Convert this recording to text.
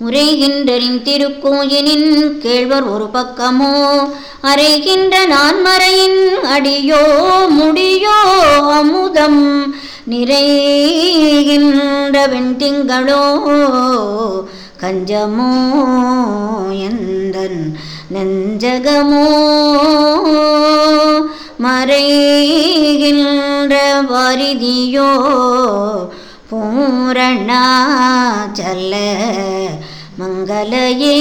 உரைகின்றரின் திருக்கோயிலின் கேழ்வர் ஒரு பக்கமோ அறைகின்ற நான்மறையின் அடியோ முடியோ அமுதம் நிறைகின்ற வெண்திங்களோ கஞ்சமோ எந்தன் நெஞ்சகமோ மறைகின்ற வாரிதியோ செல்ல मङ्गलये